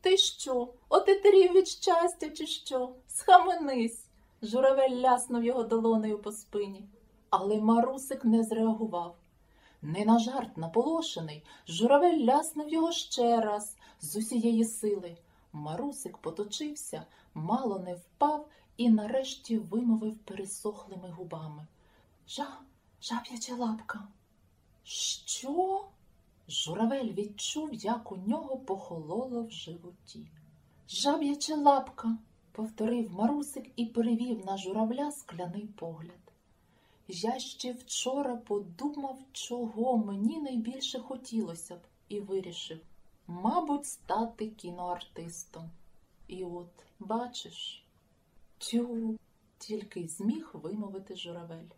Ти що, отетерів від щастя, чи що? Схаменись. Журавель ляснув його долонею по спині. Але Марусик не зреагував. Не на жарт наполошений, журавель ляснув його ще раз з усієї сили. Марусик поточився, мало не впав і нарешті вимовив пересохлими губами. Жа, жаб'яча лапка. Що? Журавель відчув, як у нього похололо в животі. Жаб'яча лапка, повторив Марусик і перевів на журавля скляний погляд. Я ще вчора подумав, чого мені найбільше хотілося б, і вирішив, мабуть, стати кіноартистом. І от, бачиш, тю, тільки зміг вимовити журавель.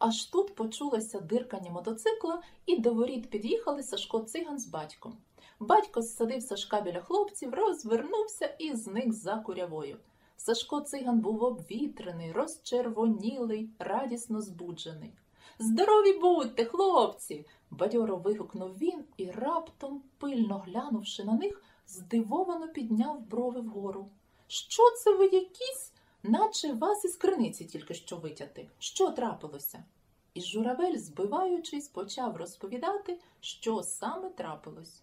Аж тут почулося диркання мотоцикла, і до воріт під'їхали Сашко циган з батьком. Батько зсадив Сашка біля хлопців, розвернувся і зник за курявою. Сашко циган був обвітрений, розчервонілий, радісно збуджений. Здорові будьте, хлопці. бадьоро вигукнув він і раптом, пильно глянувши на них, здивовано підняв брови вгору. Що це ви якісь, наче вас із криниці тільки що витяти? Що трапилося? І журавель, збиваючись, почав розповідати, що саме трапилось.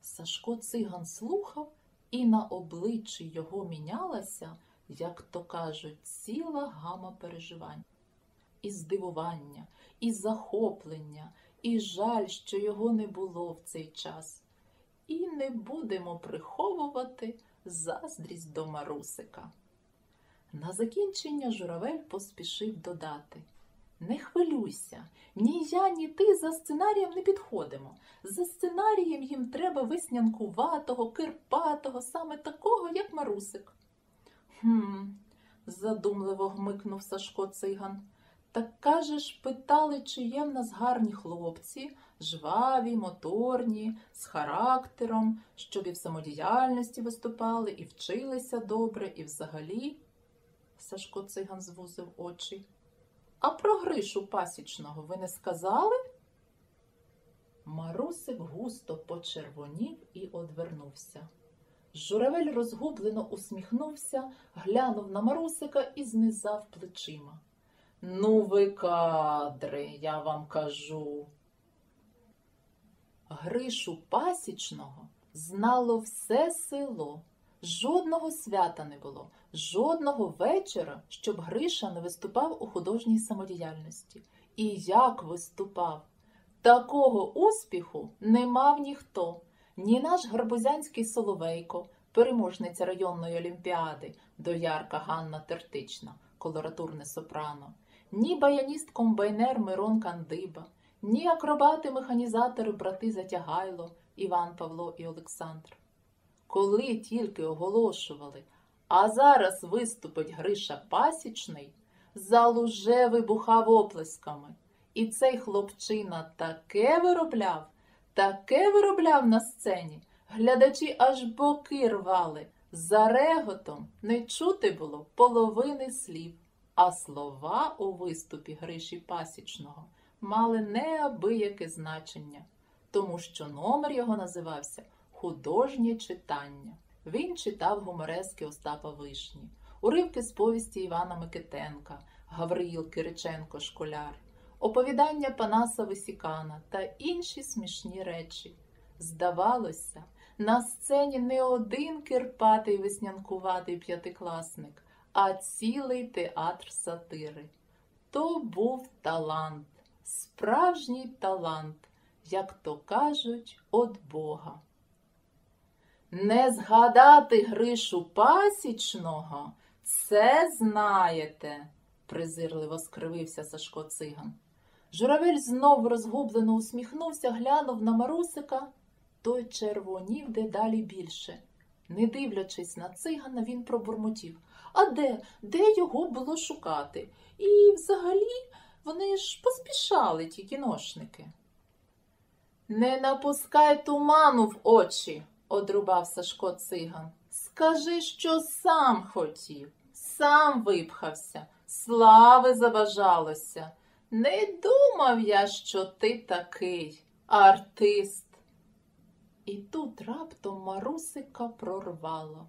Сашко циган слухав, і на обличчі його мінялася, як то кажуть, ціла гама переживань. І здивування, і захоплення, і жаль, що його не було в цей час. І не будемо приховувати заздрість до Марусика. На закінчення журавель поспішив додати. Не хвилюйся, ні я, ні ти за сценарієм не підходимо. За сценарієм їм треба веснянкуватого, кирпатого, саме такого, як Марусик. Хм, задумливо гмикнув Сашко циган. Так кажеш, питали, чи є в нас гарні хлопці, жваві, моторні, з характером, щоб і в самодіяльності виступали, і вчилися добре, і взагалі. Сашко циган звузив очі. А про Гришу пасічного ви не сказали? Марусик густо почервонів і одвернувся. Журавель розгублено усміхнувся, глянув на Марусика і знизав плечима. Ну, ви кадри, я вам кажу. Гришу пасічного знало все село. Жодного свята не було, жодного вечора, щоб Гриша не виступав у художній самодіяльності. І як виступав? Такого успіху не мав ніхто, ні наш гарбузянський Соловейко, переможниця районної олімпіади, доярка Ганна Тертична, колоратурне сопрано, ні баяніст-комбайнер Мирон Кандиба, ні акробати-механізатори брати Затягайло, Іван Павло і Олександр. Коли тільки оголошували, а зараз виступить Гриша Пасічний, зал уже вибухав оплесками. І цей хлопчина таке виробляв, таке виробляв на сцені. Глядачі аж боки рвали. За реготом не чути було половини слів, а слова у виступі Гриші Пасічного мали неабияке значення, тому що номер його називався Художнє читання. Він читав гуморески Остапа Вишні, уривки з повісті Івана Микитенка, Гавриїл Кириченко Школяр, оповідання Панаса Висікана та інші смішні речі. Здавалося, на сцені не один кирпатий веснянкуватий п'ятикласник, а цілий театр сатири. То був талант, справжній талант, як то кажуть, от Бога. Не згадати Гришу Пасічного, це знаєте, презирливо скривився Сашко циган. Журавель знов розгублено усміхнувся, глянув на Марусика, той червонів дедалі більше. Не дивлячись на цигана, він пробурмотів. А де? Де його було шукати? І взагалі вони ж поспішали, ті кіношники. Не напускай туману в очі, одрубав Сашко циган. Скажи, що сам хотів, сам випхався, слави забажалося. Не думав я, що ти такий артист. І тут раптом Марусика прорвало.